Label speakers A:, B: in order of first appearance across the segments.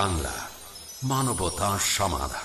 A: বাংলা মানবতা সমাধান।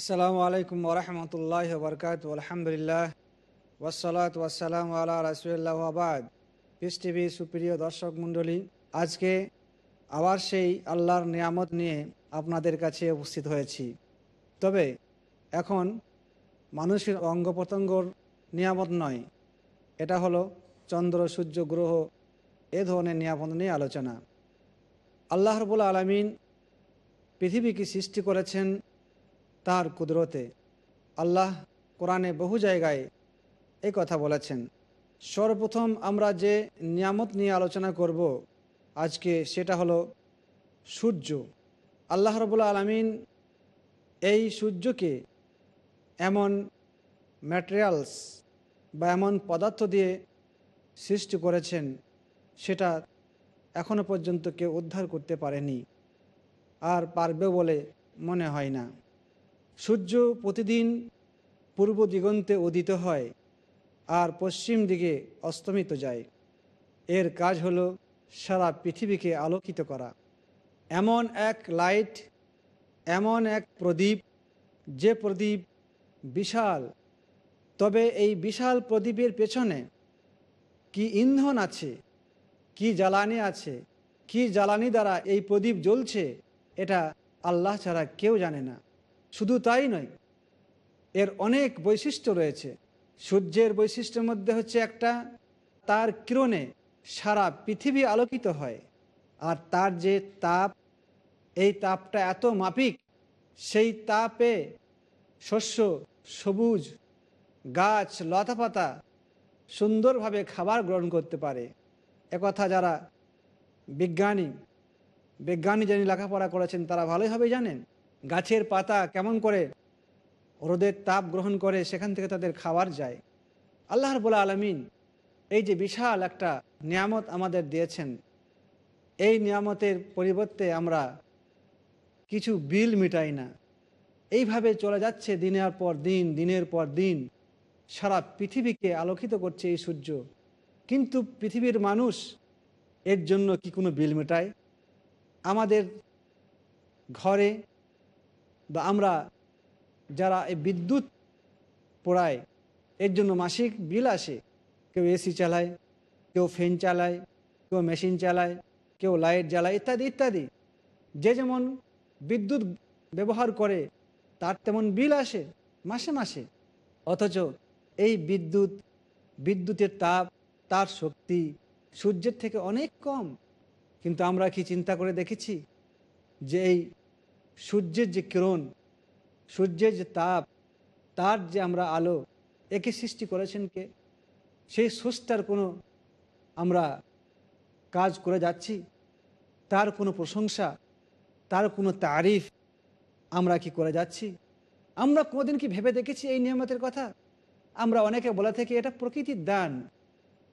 B: আসসালামু আলাইকুম ওরহমতুল্লাহ বরকাত আলহামদুলিল্লাহ। ওয়াসালাত ওয়াসালাম আল্লাহ রাসুল্লাহ আবাদ পিস টিভি সুপ্রিয় দর্শক মণ্ডলী, আজকে আবার সেই আল্লাহর নিয়ামত নিয়ে আপনাদের কাছে উপস্থিত হয়েছি। তবে এখন মানুষের অঙ্গ প্রত্যঙ্গর নিয়ামত নয়, এটা হলো চন্দ্র, সূর্য, গ্রহ, এ ধরনের নিয়ামত নিয়ে আলোচনা। আল্লাহ রবুল আলমিন পৃথিবীকে সৃষ্টি করেছেন তার কুদরতে আল্লাহ কোরআনে বহু জায়গায় এই কথা বলেছেন। সর্বপ্রথম আমরা যে নিয়ামত নিয়ে আলোচনা করব আজকে সেটা হলো সূর্য। আল্লাহ রবুল্লা আলমিন এই সূর্যকে এমন ম্যাটেরিয়ালস বা এমন পদার্থ দিয়ে সৃষ্টি করেছেন সেটা এখনও পর্যন্ত কেউ উদ্ধার করতে পারেনি, আর পারবে বলে মনে হয় না। সূর্য প্রতিদিন পূর্ব দিগন্তে উদিত হয় আর পশ্চিম দিকে অস্তমিত যায়। এর কাজ হলো সারা পৃথিবীকে আলোকিত করা। এমন এক লাইট, এমন এক প্রদীপ, যে প্রদীপ বিশাল। তবে এই বিশাল প্রদীপের পেছনে কি ইন্ধন আছে, কি জ্বালানি আছে, কি জ্বালানি দ্বারা এই প্রদীপ জ্বলছে, এটা আল্লাহ ছাড়া কেউ জানে না। শুধু তাই নয়, এর অনেক বৈশিষ্ট্য রয়েছে। সূর্যের বৈশিষ্ট্যের মধ্যে হচ্ছে একটা, তার কিরণে সারা পৃথিবী আলোকিত হয়, আর তার যে তাপ, এই তাপটা এত মাপিক, সেই তাপে শস্য, সবুজ, গাছ, লতাপাতা সুন্দরভাবে খাবার গ্রহণ করতে পারে। একথা যারা বিজ্ঞানী বিজ্ঞানী যিনি লেখাপড়া করেছেন, তারা ভালোইভাবে জানেন। গাছের পাতা কেমন করে রোদের তাপ গ্রহণ করে সেখান থেকে তাদের খাবার যায়। আল্লাহর বলা আলমিন এই যে বিশাল একটা নিয়ামত আমাদের দিয়েছেন, এই নিয়ামতের পরিবর্তে আমরা কিছু বিল মিটাই না। এইভাবে চলে যাচ্ছে দিনের পর দিন, দিনের পর দিন। সারা পৃথিবীকে আলোকিত করছে এই সূর্য। কিন্তু পৃথিবীর মানুষ এর জন্য কি কোনো বিল মেটায়? আমাদের ঘরে বা আমরা যারা এই বিদ্যুৎ পোড়ায়, এর জন্য মাসিক বিল আসে। কেউ এসি চালায়, কেউ ফ্যান চালায়, কেউ মেশিন চালায়, কেউ লাইট জ্বালায়, ইত্যাদি ইত্যাদি। যে যেমন বিদ্যুৎ ব্যবহার করে, তার তেমন বিল আসে মাসে মাসে। অথচ এই বিদ্যুৎ, বিদ্যুতের তাপ, তার শক্তি সূর্যের থেকে অনেক কম। কিন্তু আমরা কি চিন্তা করে দেখেছি যে এই সূর্যের যে কিরণ, সূর্যের যে তাপ, তার যে আমরা আলো, একে সৃষ্টি করেছেন কে? সেই সুস্টার কোনো আমরা কাজ করে যাচ্ছি? তার কোনো প্রশংসা, তার কোনো তারিফ আমরা কি করে যাচ্ছি? আমরা কোনোদিন কি ভেবে দেখেছি এই নিয়ামতের কথা? আমরা অনেকে বলে থাকি এটা প্রকৃতির দান।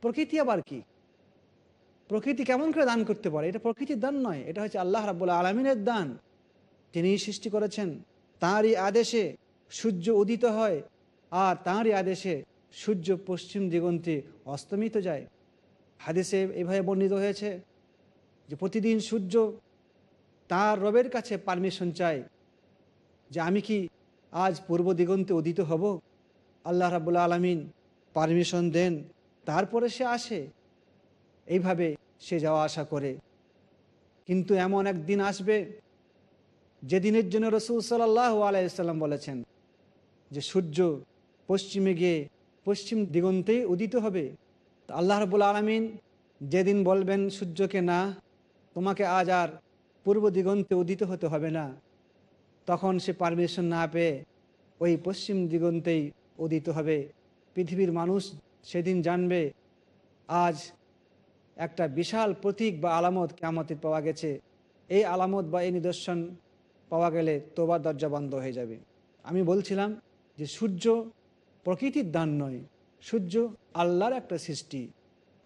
B: প্রকৃতি আবার কি? প্রকৃতি কেমন করে দান করতে পারে? এটা প্রকৃতির দান নয়, এটা হচ্ছে আল্লাহ রাবুল্লাহ আলমিনের দান। তিনি সৃষ্টি করেছেন। তাঁরই আদেশে সূর্য উদিত হয় আর তাঁরই আদেশে সূর্য পশ্চিম দিগন্তে অস্তমিত যায়। হাদেশে এভাবে বর্ণিত হয়েছে যে প্রতিদিন সূর্য তার রবের কাছে পারমিশন চায় যে আমি কি আজ পূর্ব দিগন্তে উদিত হব? আল্লাহ রাবুল্লা আলমিন পারমিশন দেন, তারপরে সে আসে। এইভাবে সে যাওয়া আসা করে। কিন্তু এমন একদিন আসবে যেদিনের জন্য রসুল সাল্লাহ আলাইসাল্লাম বলেছেন যে সূর্য পশ্চিমে গিয়ে পশ্চিম দিগন্তেই উদিত হবে আল্লাহ রবুল আলমিন যেদিন বলবেন সূর্যকে না, তোমাকে আজ আর পূর্ব দিগন্তে উদিত হতে হবে না, তখন সে পারমিশন না পেয়ে ওই পশ্চিম দিগন্তেই উদিত হবে। পৃথিবীর মানুষ সেদিন জানবে, আজ একটা বিশাল প্রতীক বা আলামত কেমতের পাওয়া গেছে। এই আলামত বা এই নিদর্শন পাওয়া গেলে তোবার দরজা বন্ধ হয়ে যাবে। আমি বলছিলাম যে সূর্য প্রকৃতির দান নয়, সূর্য আল্লাহর একটা সৃষ্টি।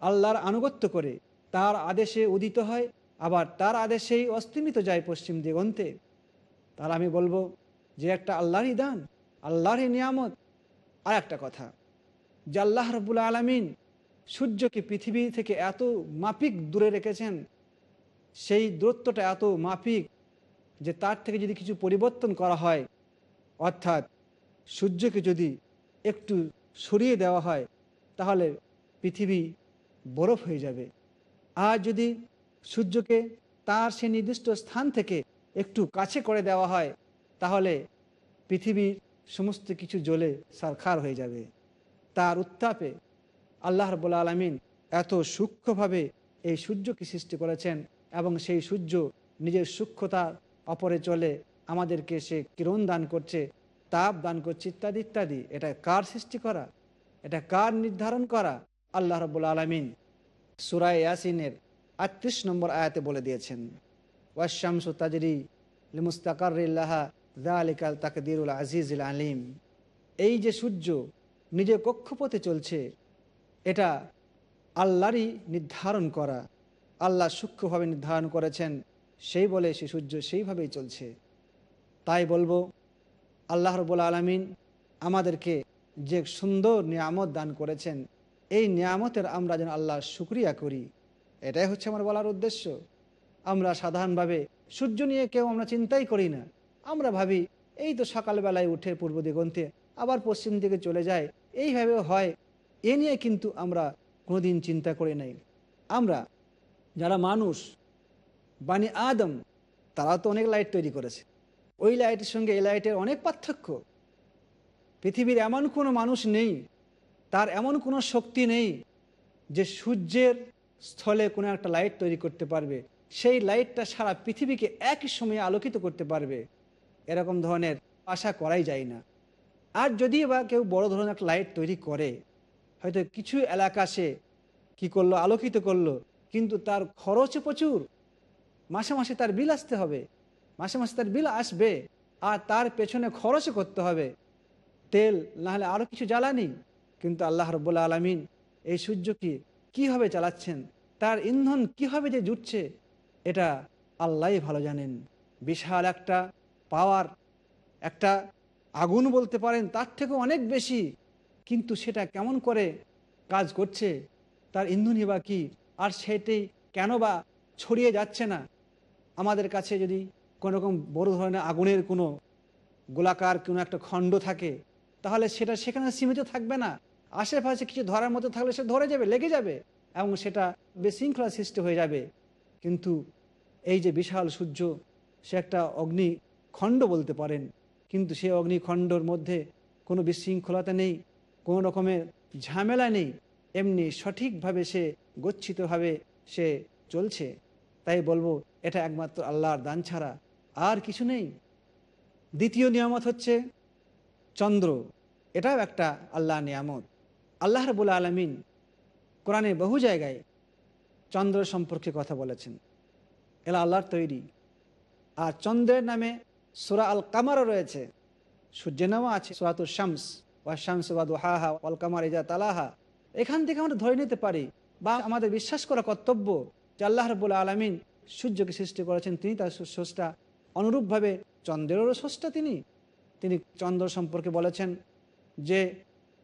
B: আল্লাহর আনুগত্য করে তার আদেশে উদিত হয়, আবার তার আদেশেই অস্তিমিত যায় পশ্চিম দিগন্তে। তার আমি বলব যে একটা আল্লাহরই দান, আল্লাহরই নিয়ামত। আর একটা কথা, যে আল্লাহ রবুল আলমিন সূর্যকে পৃথিবী থেকে এত মাপিক দূরে রেখেছেন, সেই দূরত্বটা এত মাপিক যে তার থেকে যদি কিছু পরিবর্তন করা হয়, অর্থাৎ সূর্যকে যদি একটু সরিয়ে দেওয়া হয়, তাহলে পৃথিবী বরফ হয়ে যাবে। আর যদি সূর্যকে তার সে নির্দিষ্ট স্থান থেকে একটু কাছে করে দেওয়া হয়, তাহলে পৃথিবীর সমস্ত কিছু জ্বলে সারখার হয়ে যাবে। তার উত্তাপে আল্লাহ রবুল্লা আলমিন এত সূক্ষ্মভাবে এই সূর্যকে সৃষ্টি করেছেন এবং সেই সূর্য নিজের সূক্ষ্মতা অপরে চলে আমাদেরকে সে কিরণ দান করছে, তাপ দান করছে ইত্যাদি ইত্যাদি। এটা কার সৃষ্টি করা? এটা কার নির্ধারণ করা? আল্লাহ রবুল্লা আলমিন সুরায় ইয়াসিনের আটত্রিশ নম্বর আয়াতে বলে দিয়েছেন ওয়াশামসু তাজরি লিমুস্তাকারিল্লাহা দালিকাল তাকদিরুল আজিজুল আলিম। এই যে সূর্য নিজের কক্ষপথে চলছে, এটা আল্লাহরই নির্ধারণ করা। আল্লাহ সূক্ষ্মভাবে নির্ধারণ করেছেন সেই বলে সে সূর্য সেইভাবেই চলছে। তাই বলব, আল্লাহ রবুল আলমিন আমাদেরকে যে সুন্দর নিয়ামত দান করেছেন, এই নিয়ামতের আমরা যেন আল্লাহর শুক্রিয়া করি। এটাই হচ্ছে আমার বলার উদ্দেশ্য। আমরা সাধারণভাবে সূর্য নিয়ে কেউ আমরা চিন্তাই করি না। আমরা ভাবি, এই তো সকালবেলায় উঠে পূর্ব দিগন্তে, আবার পশ্চিম দিকে চলে যায়। এইভাবে হয়। এ নিয়ে কিন্তু আমরা কোনোদিন চিন্তা করি নাই। আমরা যারা মানুষ বানি আদম তারা তো অনেক লাইট তৈরি করেছে। ওই লাইটের সঙ্গে এই লাইটের অনেক পার্থক্য। পৃথিবীর এমন কোনো মানুষ নেই, তার এমন কোনো শক্তি নেই যে সূর্যের স্থলে কোনো একটা লাইট তৈরি করতে পারবে। সেই লাইটটা সারা পৃথিবীকে একই সময়ে আলোকিত করতে পারবে। এরকম ধরনের আশা করাই যায় না। আর যদি বা কেউ বড় ধরনের একটা লাইট তৈরি করে, হয়তো কিছু এলাকা সে কী করল, আলোকিত করল, কিন্তু তার খরচে প্রচুর। মাসে মাসে তার বিল আসতে হবে। মাসে মাসে তার বিল আসবে। আর তার পেছনে খরচও করতে হবে। তেল, নাহলে আরও কিছু জ্বালানি। কিন্তু আল্লাহ রব্বুল্লা আলমিন এই সূর্যকে কীভাবে চালাচ্ছেন? তার ইন্ধন কীভাবে যে জুটছে, এটা আল্লাহ ভালো জানেন। বিশাল একটা পাওয়ার, একটা আগুন বলতে পারেন, তার থেকেও অনেক বেশি। কিন্তু সেটা কেমন করে কাজ করছে, তার ইন্ধনই বা কী? আর সেটি কেন বা ছড়িয়ে যাচ্ছে না? আমাদের কাছে যদি কোনো রকম বড় ধরনের আগুনের কোনো গোলাকার কোনো একটা খণ্ড থাকে, তাহলে সেটা সেখানে সীমিত থাকবে না। আশেপাশে কিছু ধরার মতো থাকলে সে ধরে যাবে, লেগে যাবে এবং সেটা বিশৃঙ্খলা সৃষ্টি হয়ে যাবে। কিন্তু এই যে বিশাল সূর্য, সে একটা অগ্নি খণ্ড বলতে পারেন। কিন্তু সেই অগ্নিখণ্ডর মধ্যে কোনো বিশৃঙ্খলতা নেই, কোনো রকমের ঝামেলা নেই। এমনি সঠিকভাবে সে গচ্ছিতভাবে সে চলছে। তাই বলব এটা একমাত্র আল্লাহর দান ছাড়া আর কিছু নেই। দ্বিতীয় নিয়ামত হচ্ছে চন্দ্র। এটাও একটা আল্লাহ নিয়ামত। আল্লাহ রবুল আলমিন কোরআনে বহু জায়গায় চন্দ্র সম্পর্কে কথা বলেছেন। এলা আল্লাহর তৈরি। আর চন্দ্রের নামে সুরা আল কামারও রয়েছে। সূর্যের নামও আছে সুরাতুর শামস। ওয়া শামস ওয়া দুহাহা ওয়াল কামার ইজা তালাহা। এখান থেকে আমরা ধরে নিতে পারি, বা আমাদের বিশ্বাস করা কর্তব্য যে আল্লাহ রবুল আলমিন সূর্যকে সৃষ্টি করেছেন, তিনি তার স্রষ্টা। অনুরূপভাবে চন্দ্রেরও স্রষ্টা তিনি। তিনি চন্দ্র সম্পর্কে বলেছেন যে,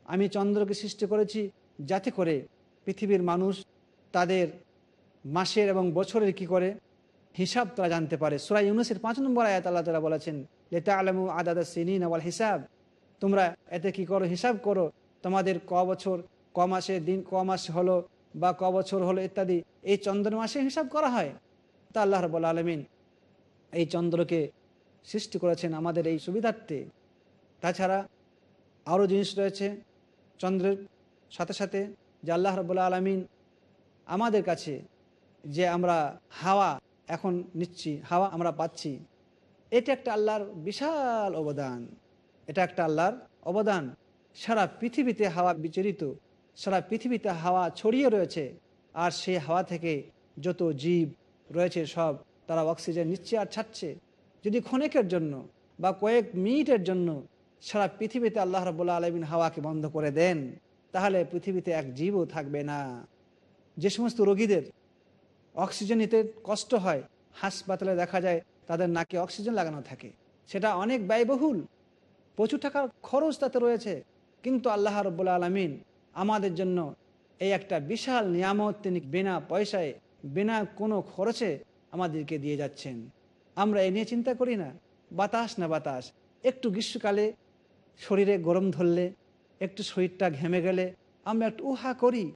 B: আমি চন্দ্রকে সৃষ্টি করেছি যাতে করে পৃথিবীর মানুষ তাদের মাসের এবং বছরের কি করে হিসাব তারা জানতে পারে। সুরাই ইউনুসের পাঁচ নম্বর আয়াত আল্লাহ তালা বলেছেন লেতা আলমু আদাদা সিনিন আওয়াল হিসাব। তোমরা এতে কি করো? হিসাব করো তোমাদের ক বছর, ক মাসে দিন, ক মাস হলো বা ক বছর হলো ইত্যাদি। এই চন্দ্র মাসে হিসাব করা হয়। তা আল্লাহ রব আলমিন এই চন্দ্রকে সৃষ্টি করেছেন আমাদের এই সুবিধার্থে। তাছাড়া আরও জিনিস রয়েছে চন্দ্রের সাথে সাথে যে আল্লাহ রবুল্লা আলমিন আমাদের কাছে যে আমরা হাওয়া এখন নিচ্ছি, হাওয়া আমরা পাচ্ছি, এটা একটা আল্লাহর বিশাল অবদান। এটা একটা আল্লাহর অবদান। সারা পৃথিবীতে হাওয়া বিচরিত, সারা পৃথিবীতে হাওয়া ছড়িয়ে রয়েছে, আর সেই হাওয়া থেকে যত জীব রয়েছে সব, তারা অক্সিজেন নিচ্ছে আর ছাড়ছে। যদি ক্ষণেকের জন্য বা কয়েক মিনিটের জন্য সারা পৃথিবীতে আল্লাহ রবুল্লা আলমিন হাওয়াকে বন্ধ করে দেন, তাহলে পৃথিবীতে এক জীবও থাকবে না। যে সমস্ত রোগীদের অক্সিজেন নিতে কষ্ট হয়, হাসপাতালে দেখা যায় তাদের নাকে অক্সিজেন লাগানো থাকে। সেটা অনেক ব্যয়বহুল, প্রচুর টাকার খরচ তাতে রয়েছে। কিন্তু আল্লাহ রব্বুল্লা আলমিন আমাদের জন্য এই একটা বিশাল নিয়ামত তিনি বিনা পয়সায় বিনা কোনো খরচে আমাদেরকে দিয়ে যাচ্ছেন। আমরা এ নিয়ে চিন্তা করি না। বাতাস না বাতাস। একটু গ্রীষ্মকালে শরীরে গরম ধরলে, একটু শরীরটা ঘেমে গেলে আমরা একটু উহা করি।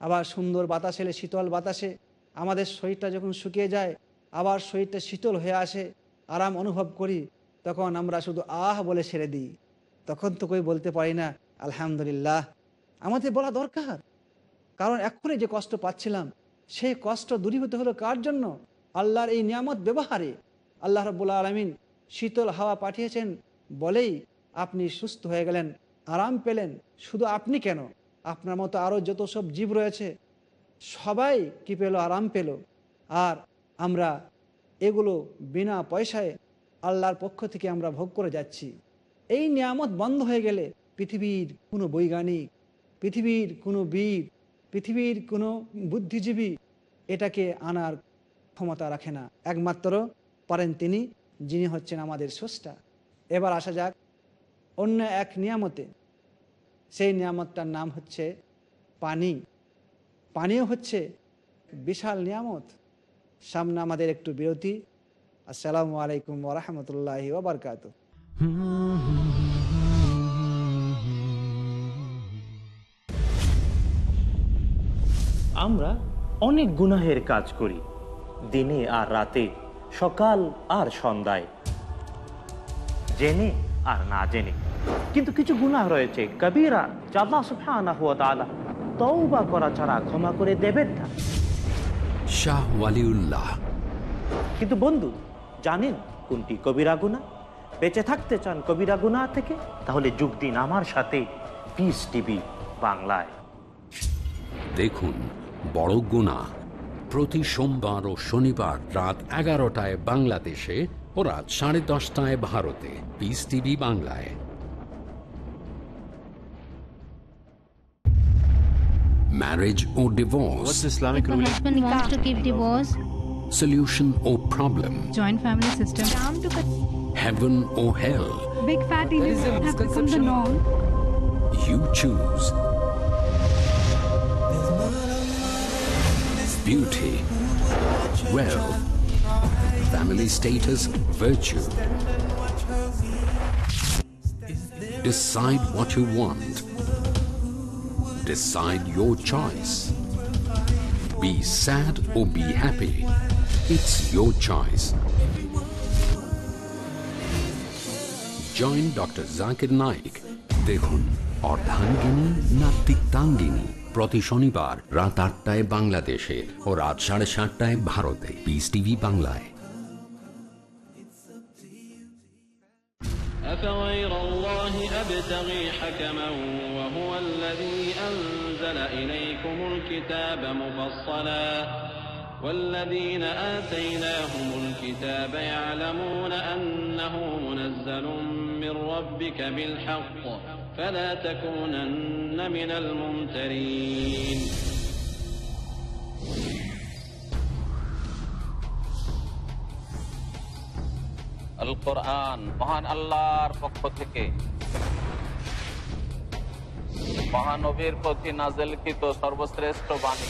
B: আবার সুন্দর বাতাস এলে শীতল বাতাসে আমাদের শরীরটা যখন শুকিয়ে যায়, আবার শরীরটা শীতল হয়ে আসে, আরাম অনুভব করি, তখন আমরা শুধু আহ বলে ছেড়ে দিই। তখন তো কই বলতে পারি না, আলহামদুলিল্লাহ। আমাদের বলা দরকার। কারণ এখনই যে কষ্ট পাচ্ছিলাম সেই কষ্ট দূরীভূত হলো কার জন্য? আল্লাহর এই নিয়ামত ব্যবহারে। আল্লাহ রব্বুল্লা আলমিন শীতল হাওয়া পাঠিয়েছেন, বলেই আপনি সুস্থ হয়ে গেলেন, আরাম পেলেন। শুধু আপনি কেন? আপনার মতো আরও যত সব জীব রয়েছে, সবাই কি পেল? আরাম পেল। আর আমরা এগুলো বিনা পয়সায় আল্লাহর পক্ষ থেকে আমরা ভোগ করে যাচ্ছি। এই নিয়ামত বন্ধ হয়ে গেলে পৃথিবীর কোনো বৈজ্ঞানিক, পৃথিবীর কোনো বীর পৃথিবীর কোনো বুদ্ধিজীবী এটাকে আনার ক্ষমতা রাখে না। একমাত্র পারেন তিনি, যিনি হচ্ছেন আমাদের স্রষ্টা। এবার আসা যাক, অন্য এক নিয়ামতে। সেই নিয়ামতটার নাম হচ্ছে পানি। পানিও হচ্ছে বিশাল নিয়ামত। সামনে আমাদের একটু বিরতি। আসসালামু আলাইকুম ওরহমতুল্লাহি ওবরকাত
C: আমরা অনেক গুনাহের কাজ করি দিনে আর রাতে সকাল আর সন্ধ্যায়। জেনে আর না জেনে। কিন্তু কিছু গুনাহ রয়েছে কবিরা জাল্লা সুফানা হুয়া তাআলা তওবা করা ছাড়া ক্ষমা করে দেবেন না।
A: শাহ ওয়ালিউল্লাহ।
C: কিন্তু বন্ধু জানেন কোনটি কবিরা গুনাহ? বেঁচে থাকতে চান কবিরা গুনাহ থেকে তাহলে যোগ দিন আমার সাথে। পিস টিভি বাংলায়।
A: দেখুন বড় গুণা প্রতি সোমবার ও শনিবার রাত এগারোটায় বাংলাদেশে ও রাত সাড়ে দশটায় ভারতে পিস টিভি বাংলায় marriage or divorce,
D: What's Islamic
E: If a
D: ruling?
E: husband wants to give divorce,
A: solution or problem,
F: joint family system.
A: Heaven or hell,
G: big fatty lips have become the norm.
A: you choose. Beauty, wealth, family status, virtue. Decide what you want. Decide your choice. Be sad or be happy. It's your choice. Join Dr. Zakir Naik. দেখুন অর্ধাঙ্গিনী না তিক্তাঙ্গিনী প্রতি শনিবার রাত আটটায় বাংলাদেশে ও রাত সাড়ে সাতটায় ভারতে পিস টিভি বাংলায়
H: أفغير الله أبتغي حكما وهو الذي أنزل إليكم الكتاب مفصلا والذين آتيناهم الكتاب يعلمون أنه منزل من ربك بالحق فلا تكونن من الممترين
I: আল কোরআন মহান আল্লাহর পক্ষ থেকে মহানবীর প্রতি নাজেলকৃত সর্বশ্রেষ্ঠ বাণী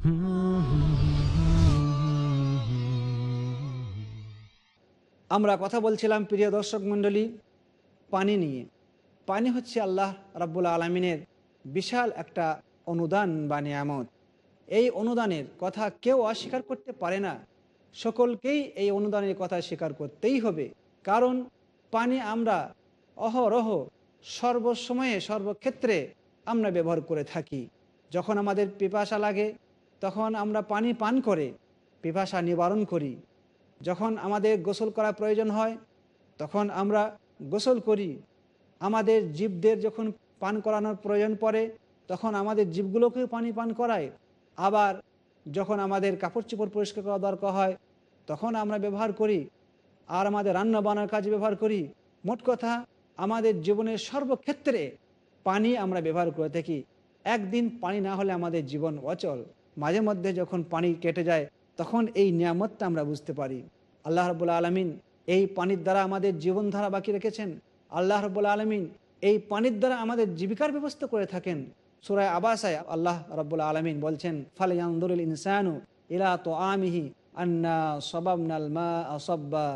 B: আমরা কথা বলছিলাম, প্রিয় দর্শক মণ্ডলী, পানি নিয়ে। পানি হচ্ছে আল্লাহ রাব্বুল আলমিনের বিশাল একটা অনুদান বা নিয়ামত। এই অনুদানের কথা কেউ অস্বীকার করতে পারে না। সকলকেই এই অনুদানের কথা স্বীকার করতেই হবে। কারণ পানি আমরা অহরহ সর্বসময়ে, সর্বক্ষেত্রে আমরা ব্যবহার করে থাকি। যখন আমাদের পিপাসা লাগে তখন আমরা পানি পান করে, পিপাসা নিবারণ করি। যখন আমাদের গোসল করা প্রয়োজন হয়, তখন আমরা গোসল করি। আমাদের জীবদের যখন পান করানোর প্রয়োজন পড়ে, তখন আমাদের জীবগুলোকেও পানি পান করায়। আবার যখন আমাদের কাপড় চোপড় পরিষ্কার করা দরকার হয়, তখন আমরা ব্যবহার করি। আর আমাদের রান্না বান্নার কাজে ব্যবহার করি। মোট কথা, আমাদের জীবনের সর্বক্ষেত্রে পানি আমরা ব্যবহার করে থাকি। একদিন পানি না হলে আমাদের জীবন অচল। মাঝে মধ্যে যখন পানি কেটে যায়, তখন এই নিয়ামতটা আমরা বুঝতে পারি। আল্লাহ রবুল্লা আলমিন এই পানির দ্বারা আমাদের জীবনধারা বাকি রেখেছেন। আল্লাহ রবুল্লা আলমিন এই পানির দ্বারা আমাদের জীবিকার ব্যবস্থা করে থাকেন। সুরায় আবাসায় আল্লাহ রবুল্লা আলমিন বলছেন ফালিয়ান্দুল ইনসানু ইলা তো আমিহি আন্না সবাবনাল মা আসব্বা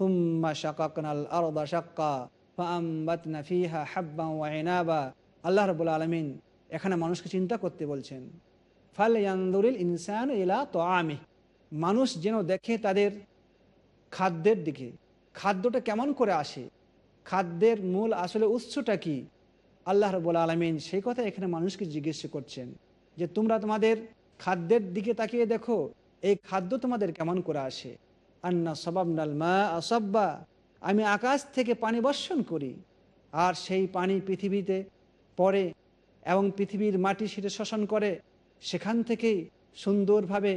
B: হুম্মা শাকাকনাল আরদা শাক্কা ফাম্বাতনা ফিহা হাব্বা ওয়াইনাবা আল্লাহ রবুল্লা আলমিন এখানে মানুষকে চিন্তা করতে বলছেন। ফাল ইয়ান্দুরিল ইনসান ইলা তো আমি মানুষ যেন দেখে তাদের খাদ্যের দিকে, খাদ্যটা কেমন করে আসে, খাদ্যের মূল আসলে উৎসটা কি? আল্লাহ রবুল আলমিন সেই কথা এখানে মানুষকে জিজ্ঞেস করছেন যে, তোমরা তোমাদের খাদ্যের দিকে তাকিয়ে দেখো, এই খাদ্য তোমাদের কেমন করে আসে? আন্না সবাবনাল মা আসব্বা আমি আকাশ থেকে পানি বর্ষণ করি, আর সেই পানি পৃথিবীতে পড়ে এবং পৃথিবীর মাটি সেটা শোষণ করে সেখান থেকেই সুন্দরভাবে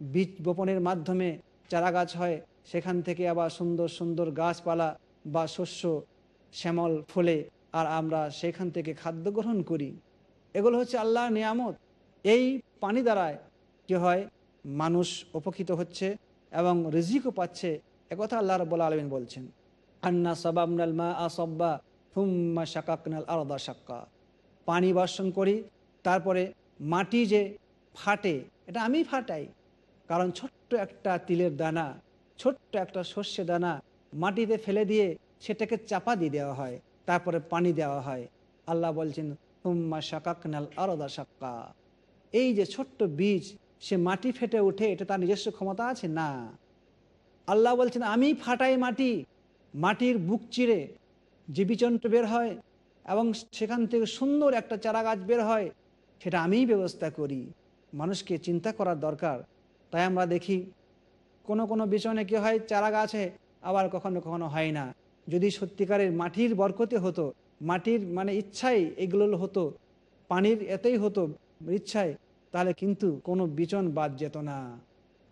B: বীজ বপনের মাধ্যমে চারা গাছ হয়। সেখান থেকে আবার সুন্দর সুন্দর গাছপালা বা শস্য, শ্যামল ফলে আর আমরা সেখান থেকে খাদ্য গ্রহণ করি। এগুলো হচ্ছে আল্লাহর নিয়ামত। এই পানি দ্বারায় কি হয়? মানুষ উপকৃত হচ্ছে এবং রিজিকও পাচ্ছে। একথা আল্লাহ রব্বুল আলমিন বলছেন, আন্না সবাবনাল মা আসব্বা হুম্মা শাকাকনাল আরদা শাক্কা। পানি বর্ষণ করি, তারপরে মাটি যে ফাটে, এটা আমি ফাটাই। কারণ ছোট্ট একটা তিলের দানা, ছোট্ট একটা শস্যে দানা মাটিতে ফেলে দিয়ে সেটাকে চাপা দিয়ে দেওয়া হয়, তারপরে পানি দেওয়া হয়। আল্লাহ বলছেন, হুম্মা শাকাকনাল আরদা শাক্কা। এই যে ছোট্ট বীজ, সে মাটি ফেটে উঠে এটা তার নিজস্ব ক্ষমতা আছে? না। আল্লাহ বলছেন আমি ফাটাই মাটি। মাটির বুক চিরে যে বিচন্ত্র বের হয় এবং সেখান থেকে সুন্দর একটা চারা গাছ বের হয়। সেটা আমিই ব্যবস্থা করি। মানুষকে চিন্তা করার দরকার। তাই আমরা দেখি, কোনো কোনো বিচনে কি হয়, চারা গাছে আবার কখনো কখনো হয় না। যদি সত্যিকারের মাটির বরকতে হতো, মাটির মানে ইচ্ছাই এগুলো হতো, পানির এতেই হতো ইচ্ছায় তাহলে কিন্তু কোনো বিচন বাদ যেত না।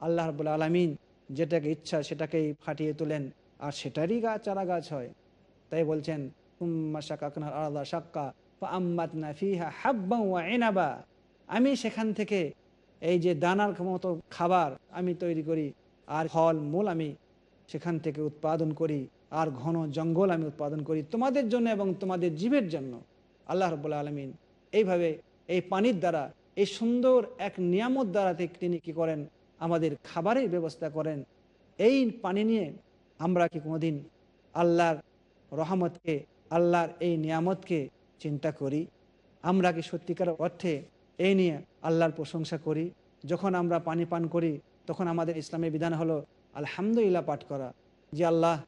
B: আল্লাহ রবুল আলমিন যেটাকে ইচ্ছা সেটাকেই ফাটিয়ে তোলেন, আর সেটারই গাছ চারা গাছ হয়। তাই বলছেন হুম্মা শাকাকনার আলাদা শাক্কা আম্মাতনা ফিহা হাব্বা ওয়া এনাবা আমি সেখান থেকে এই যে দানার মতো খাবার আমি তৈরি করি, আর ফল মূল আমি সেখান থেকে উৎপাদন করি, আর ঘন জঙ্গল আমি উৎপাদন করি তোমাদের জন্য এবং তোমাদের জীবের জন্য। আল্লাহ রবুল্লা আলমিন এইভাবে এই পানির দ্বারা, এই সুন্দর এক নিয়ামত দ্বারা তিনি কি করেন? আমাদের খাবারের ব্যবস্থা করেন। এই পানি নিয়ে আমরা কি কোনোদিন আল্লাহর রহমতকে, আল্লাহর এই নিয়ামতকে চিন্তা করি, আমরা কি সত্যিকার অর্থে এই নিয়ে আল্লাহর প্রশংসা করি? যখন আমরা পানি পান করি, তখন আমাদের ইসলামের বিধান হলো আলহামদুলিল্লাহ পাঠ করা। যে আল্লাহ,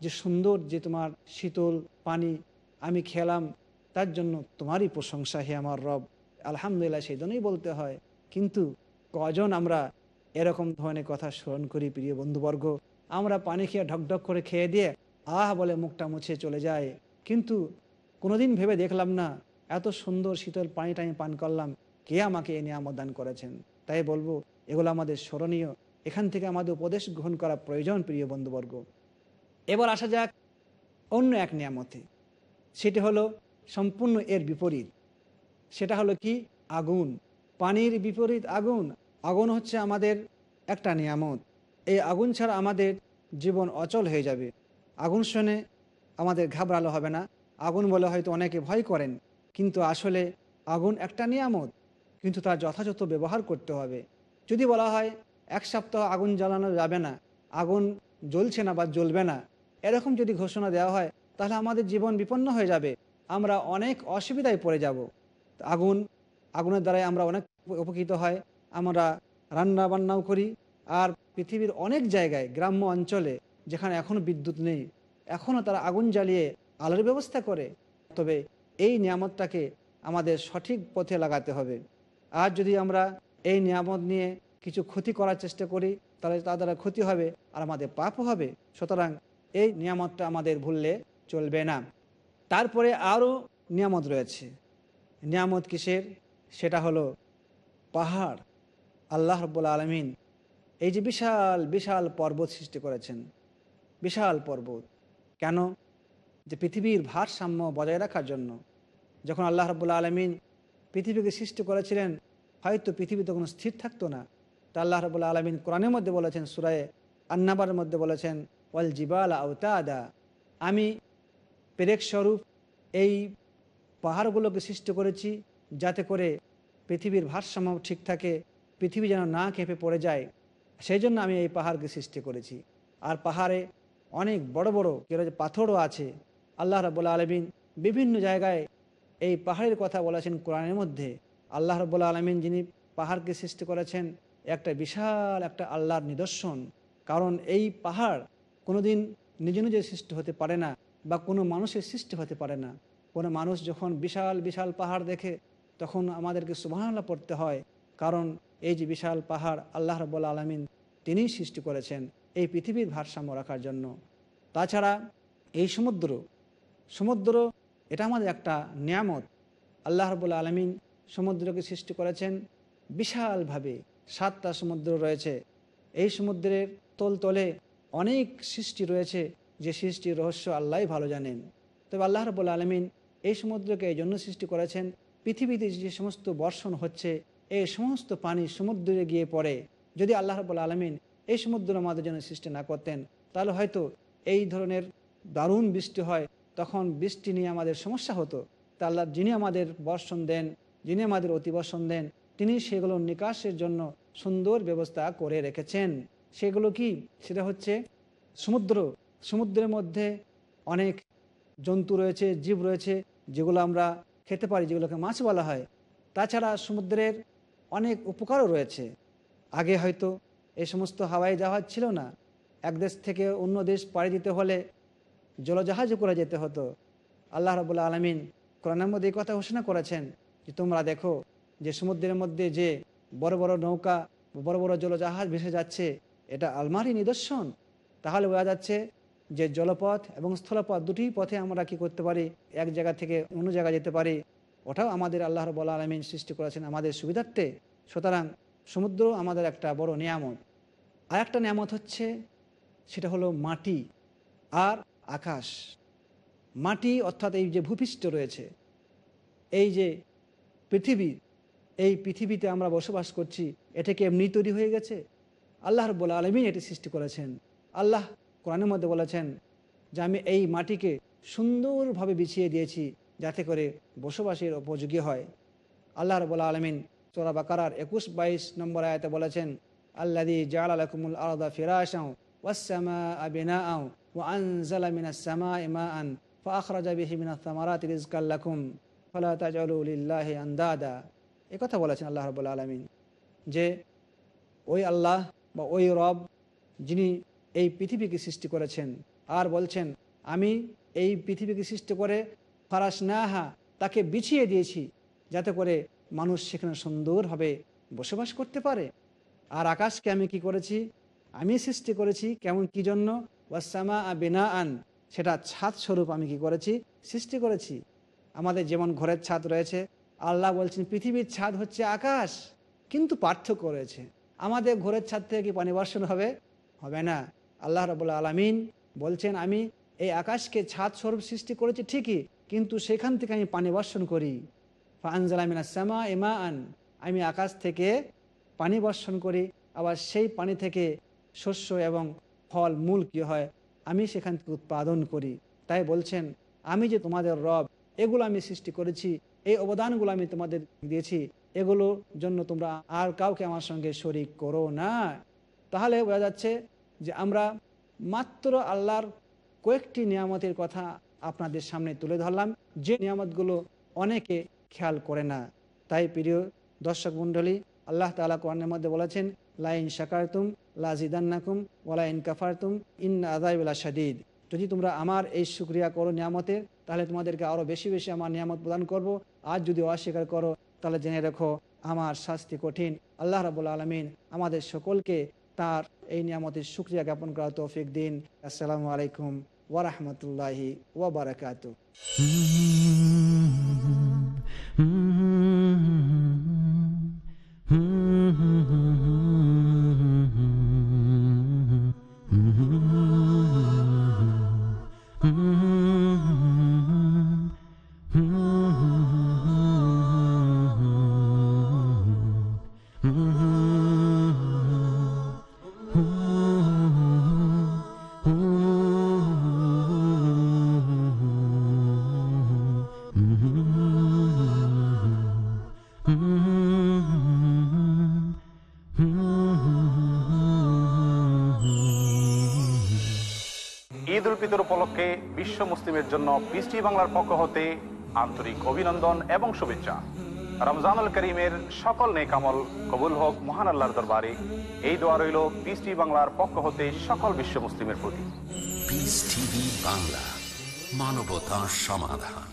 B: যে সুন্দর যে তোমার শীতল পানি আমি খেলাম, তার জন্য তোমারই প্রশংসা হে আমার রব। আলহামদুলিল্লাহ সেই জন্যই বলতে হয়। কিন্তু কজন আমরা এরকম ধরনের কথা স্মরণ করি, প্রিয় বন্ধুবর্গ? আমরা পানি খেয়ে ঢকঢক করে খেয়ে দিয়ে, আহ বলে মুখটা মুছে চলে যায়। কিন্তু কোনোদিন ভেবে দেখলাম না, এত সুন্দর শীতল পানিটা আমি পান করলাম, কে আমাকে এ নিয়ামত দান করেছেন? তাই বলব, এগুলো আমাদের স্মরণীয়। এখান থেকে আমাদের উপদেশ গ্রহণ করা প্রয়োজন, প্রিয় বন্ধুবর্গ। এবার আসা যাক অন্য এক নিয়ামতে। সেটি হলো সম্পূর্ণ এর বিপরীত। সেটা হলো কি? আগুন। পানির বিপরীত আগুন। আগুন হচ্ছে আমাদের একটা নিয়ামত। এই আগুন ছাড়া আমাদের জীবন অচল হয়ে যাবে। আগুন শুনে আমাদের ঘাবড়ালো হবে না। আগুন বলে হয়তো অনেকে ভয় করেন। কিন্তু আসলে আগুন একটা নিয়ামত। কিন্তু তার যথাযথ ব্যবহার করতে হবে। যদি বলা হয়, এক সপ্তাহ আগুন জ্বালানো যাবে না, আগুন জ্বলছে না বা জ্বলবে না, এরকম যদি ঘোষণা দেওয়া হয়, তাহলে আমাদের জীবন বিপন্ন হয়ে যাবে। আমরা অনেক অসুবিধায় পড়ে যাব। আগুন, আগুনের দ্বারাই আমরা অনেক উপকৃত হয়। আমরা রান্না বান্নাও করি। আর পৃথিবীর অনেক জায়গায়, গ্রাম্য অঞ্চলে, যেখানে এখনও বিদ্যুৎ নেই এখনও তারা আগুন জ্বালিয়ে আলোর ব্যবস্থা করে, তবে এই নিয়ামতটাকে আমাদের সঠিক পথে লাগাতে হবে। আর যদি আমরা এই নিয়ামত নিয়ে কিছু ক্ষতি করার চেষ্টা করি, তাহলে তা দ্বারা ক্ষতি হবে আর আমাদের পাপও হবে। সুতরাং এই নিয়ামতটা আমাদের ভুললে চলবে না। তারপরে আরও নিয়ামত রয়েছে। নিয়ামত কিসের? সেটা হলো পাহাড়। আল্লাহ রব্বুল আলমিন এই যে বিশাল বিশাল পর্বত সৃষ্টি করেছেন। বিশাল পর্বত। কেন? যে পৃথিবীর ভারসাম্য বজায় রাখার জন্য যখন আল্লাহ রব্বুল আলমিন পৃথিবীকে সৃষ্টি করেছিলেন, হয়তো পৃথিবী তখন স্থির থাকতো না। তা আল্লাহ রবুল্লা আলমিন কোরআনের মধ্যে বলেছেন, সুরায়ে আন্নাবার মধ্যে বলেছেন, ওয়াল জিবাল আউতাদা আমি পেরেক স্বরূপ এই পাহাড়গুলোকে সৃষ্টি করেছি যাতে করে পৃথিবীর ভারসাম্য ঠিক থাকে, পৃথিবী যেন না কেঁপে পড়ে যায়। সেই জন্য আমি এই পাহাড়কে সৃষ্টি করেছি। আর পাহাড়ে অনেক বড় বড় পাথরও আছে। আল্লাহ রবুল্লা আলমিন বিভিন্ন জায়গায় এই পাহাড়ের কথা বলেছেন কোরআনের মধ্যে। আল্লাহ রবুল্লা আলমিন যিনি পাহাড়কে সৃষ্টি করেছেন, একটা বিশাল একটা আল্লাহর নিদর্শন। কারণ এই পাহাড় কোনোদিন নিজে নিজে সৃষ্টি হতে পারে না বা কোনো মানুষের সৃষ্টি হতে পারে না। কোনো মানুষ যখন বিশাল বিশাল পাহাড় দেখে, তখন আমাদেরকে সুবাহান্লা পড়তে হয়। কারণ এই যে বিশাল পাহাড় আল্লাহ রব্বুল্লা আলমিন তিনিই সৃষ্টি করেছেন এই পৃথিবীর ভারসাম্য রাখার জন্য। তাছাড়া এই সমুদ্র সমুদ্র, এটা আমাদের একটা নিয়ামত। আল্লাহ রবুল্লা আলমিন সমুদ্রকে সৃষ্টি করেছেন বিশালভাবে। সাতটা সমুদ্র রয়েছে। এই সমুদ্রের তল তলে অনেক সৃষ্টি রয়েছে। যে সৃষ্টির রহস্য আল্লাহ ভালো জানেন। তবে আল্লাহ রবুল্লা আলমিন এই সমুদ্রকে এই জন্য সৃষ্টি করেছেন, পৃথিবীতে যে সমস্ত বর্ষণ হচ্ছে, এই সমস্ত পানি সমুদ্রে গিয়ে পড়ে। যদি আল্লাহ রবুল্লা আলমিন এই সমুদ্র আমাদের জন্য সৃষ্টি না করতেন, তাহলে হয়তো এই ধরনের দারুণ বৃষ্টি হয় তখন বৃষ্টি নিয়ে আমাদের সমস্যা হতো। তা আল্লাহ যিনি আমাদের বর্ষণ দেন, যিনি আমাদের অতিবর্ষণ দেন, তিনি সেগুলো নিকাশের জন্য সুন্দর ব্যবস্থা করে রেখেছেন। সেগুলো কি? সেটা হচ্ছে সমুদ্র। সমুদ্রের মধ্যে অনেক জন্তু রয়েছে, জীব রয়েছে, যেগুলো আমরা খেতে পারি, যেগুলোকে মাছ বলা হয়। তাছাড়া সমুদ্রের অনেক উপকারও রয়েছে। আগে হয়তো এই সমস্ত হাওয়াই জাহাজ ছিল না। এক দেশ থেকে অন্য দেশ পাড়ি দিতে হলে জলজাহাজও করে যেতে হতো। আল্লাহ রবুল্লা আলমিন কোরআনের মধ্যে এই কথা ঘোষণা করেছেন যে, তোমরা দেখো যে সমুদ্রের মধ্যে যে বড় বড় নৌকা বড় বড় জলজাহাজ ভেসে যাচ্ছে, এটা আলমারি নিদর্শন। তাহলে বোঝা যাচ্ছে যে জলপথ এবং স্থলপথ দুটি পথে আমরা কি করতে পারি? এক জায়গা থেকে অন্য জায়গায় যেতে পারি। ওটাও আমাদের আল্লাহ রবুল্লা আলমিন সৃষ্টি করেছেন আমাদের সুবিধার্থে। সুতরাং সমুদ্র আমাদের একটা বড় নিয়ামত। আর একটা নিয়ামত হচ্ছে, সেটা হলো মাটি। আর আকাশ, মাটি অর্থাৎ এই যে ভূপৃষ্ঠ রয়েছে, এই যে পৃথিবী, এই পৃথিবীতে আমরা বসবাস করছি, এটা কি এমনি তৈরি হয়ে গেছে? আল্লাহ রব্বুল আলমিন এটি সৃষ্টি করেছেন। আল্লাহ কোরআনের মধ্যে বলেছেন যে, আমি এই মাটিকে সুন্দরভাবে বিছিয়ে দিয়েছি যাতে করে বসবাসের উপযোগী হয়। আল্লাহ রবুল্লা আলমিন চোরা বাকারার একুশ বাইশ নম্বর আয়তে বলেছেন আল্লাদি জাল আলকুমুল আলাদা ফেরা ফিরাশাও ওয়াসামা আবিনা আও ও আনজালা মিনা সামা ইমা আন ফাখরাজা বিহি মিনা সামারাত রিজকাল্লাকুম ফলা তাজলিল্লাহি আন্দাদা এ কথা বলেছেন আল্লাহ রবুল্লা আলমিন যে ওই আল্লাহ বা ওই রব যিনি এই পৃথিবীকে সৃষ্টি করেছেন আর বলছেন, আমি এই পৃথিবীকে সৃষ্টি করে ফারাস নাহা তাকে বিছিয়ে দিয়েছি যাতে করে মানুষ সেখানে সুন্দরভাবে বসবাস করতে পারে। আর আকাশকে আমি কি করেছি? আমি সৃষ্টি করেছি কেমন কি জন্য? ওয়াসামা বিনা আন সেটা ছাদ স্বরূপ আমি কি করেছি? সৃষ্টি করেছি। আমাদের যেমন ঘরের ছাদ রয়েছে, আল্লাহ বলছেন, পৃথিবীর ছাদ হচ্ছে আকাশ। কিন্তু পার্থক্য রয়েছে। আমাদের ঘরের ছাদ থেকে কি পানি বর্ষণ হবে? হবে না। আল্লাহ রবুল্লা আলমিন বলছেন, আমি এই আকাশকে ছাদ স্বরূপ সৃষ্টি করেছি ঠিকই, কিন্তু সেখান থেকে আমি পানি বর্ষণ করি। ফানজালামিনা সামা এমা আন আমি আকাশ থেকে পানি বর্ষণ করি, আবার সেই পানি থেকে শস্য এবং ফল, মূল কী হয়? আমি সেখান থেকে উৎপাদন করি। তাই বলছেন, আমি যে তোমাদের রব, এগুলো আমি সৃষ্টি করেছি, এই অবদানগুলো আমি তোমাদের দিয়েছি, এগুলোর জন্য তোমরা আর কাউকে আমার সঙ্গে শরিক করো না। তাহলে বোঝা যাচ্ছে যে আমরা মাত্র আল্লাহর কয়েকটি নিয়ামতের কথা আপনাদের সামনে তুলে ধরলাম। যে নিয়ামতগুলো অনেকে খেয়াল করে না। তাই প্রিয় দর্শক মণ্ডলী, আল্লাহ তালা কোরআনের মধ্যে বলেছেন, লাইন শাকারতুম লাজিদান্নাকুম ওলাইন কাফারতুম ইন আদাইবুল্লা শাদিদ যদি তোমরা আমার এই সুক্রিয়া করো নিয়ামতের তাহলে তোমাদেরকে আরও বেশি বেশি আমার নিয়ামত প্রদান করব আর যদি অস্বীকার করো তাহলে জেনে রেখো আমার শাস্তি কঠিন আল্লাহ রাবুল আলমিন আমাদের সকলকে তার এই নিয়ামতের সুক্রিয়া জ্ঞাপন করা তৌফিক দিন আসসালামু আলাইকুম ওরহমতুল্লাহি ওবরাকাত
D: ঈদ পৃষ্টি বাংলার পক্ষ হতে আন্তরিক অভিনন্দন এবং শুভেচ্ছা। রমজানুল করিমের সকল নেকামল কবুল হোক মহান আল্লাহর দরবারে। এই দোয়া রইল পৃষ্টি বাংলার পক্ষ হতে সকল বিশ্ব মুসলিমের প্রতি।
A: পিস টিভি বাংলা মানবতা সমাধান।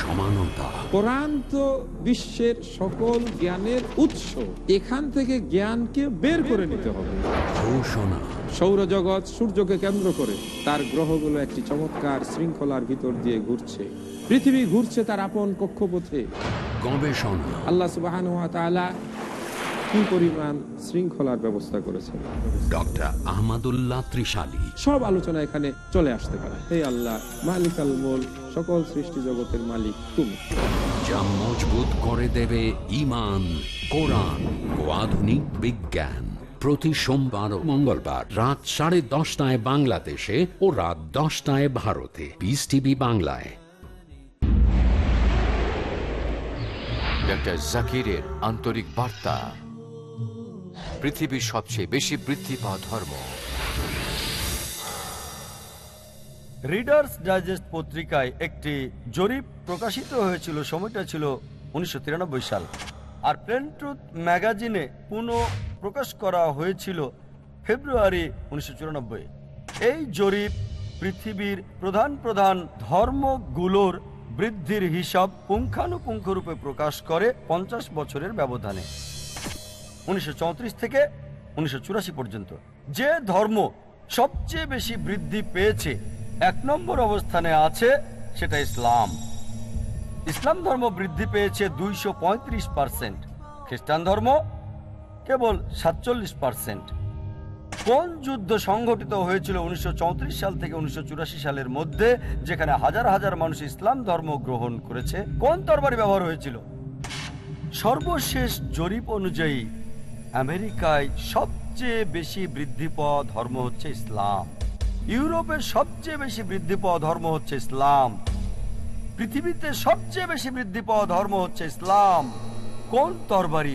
A: সমানতা।
E: কোরআন তো বিশ্বের সকল জ্ঞানের উৎস। এখান থেকে জ্ঞানকে বের করে নিতে হবে।
A: ঘোষণা।
E: সৌরজগৎ সূর্যকে কেন্দ্র করে তার গ্রহগুলো একটি চমৎকার শৃঙ্খলার ভিতর দিয়ে ঘুরছে। পৃথিবী ঘুরছে তার আপন কক্ষপথে।
A: গবেষণা।
E: আল্লাহ সুবাহ কি পরিমাণ শৃঙ্খলার ব্যবস্থা করেছেন?
A: ডক্টর আহমদুল্লাহ ত্রিশালী।
E: সব আলোচনা এখানে চলে আসতে পারে। হে আল্লাহ মালিক আল মোল সকল সৃষ্টি জগতের মালিক তুমি।
A: যা মজবুত করে দেবে ইমান কোরআন ও আধুনিক বিজ্ঞান। প্রতি সোমবার ও মঙ্গলবার রাত সাড়ে দশটায় বাংলাদেশে ও রাত দশটায় ভারতে। পিস টিভি বাংলায়।
F: ডক্টর জাকিরের আন্তরিক বার্তা। পৃথিবীর সবচেয়ে বেশি বৃদ্ধি পাওয়া ধর্ম।
J: রিডার্স ডাইজেস্ট পত্রিকায় একটি জরিপ প্রকাশিত হয়েছিল সময়টা ছিল উনিশশো তিরানব্বই সাল। আর প্লেন ট্রুথ ম্যাগাজিনে পুনঃ প্রকাশ করা হয়েছিল ফেব্রুয়ারি উনিশশো চুরানব্বই। এই জরিপ পৃথিবীর প্রধান প্রধান ধর্মগুলোর বৃদ্ধির হিসাব পুঙ্খানুপুঙ্খরূপে প্রকাশ করে পঞ্চাশ বছরের ব্যবধানে, উনিশশো চৌত্রিশ থেকে উনিশশো চুরাশি পর্যন্ত। যে ধর্ম সবচেয়ে বেশি বৃদ্ধি পেয়েছে, এক নম্বর অবস্থানে আছে সেটা ইসলাম। ইসলাম ধর্ম বৃদ্ধি পেয়েছে দুইশো পঁয়ত্রিশ পার্সেন্ট। খ্রিস্টান ধর্ম কেবল সাতচল্লিশ পার্সেন্ট। কোন যুদ্ধ সংঘটিত হয়েছিল উনিশশো চৌত্রিশ সাল থেকে উনিশশো চুরাশি সালের মধ্যে, যেখানে হাজার হাজার মানুষ ইসলাম ধর্ম গ্রহণ করেছে? কোন তরবারি ব্যবহার হয়েছিল? সর্বশেষ জরিপ অনুযায়ী, আমেরিকায় সবচেয়ে বেশি বৃদ্ধি পাওয়া ধর্ম হচ্ছে ইসলাম। ইউরোপের সবচেয়ে বেশি বৃদ্ধি পাওয়া ধর্ম হচ্ছে ইসলাম। পৃথিবীতে সবচেয়ে বেশি বৃদ্ধি পাওয়া ধর্ম হচ্ছে ইসলাম। কোন তরবারি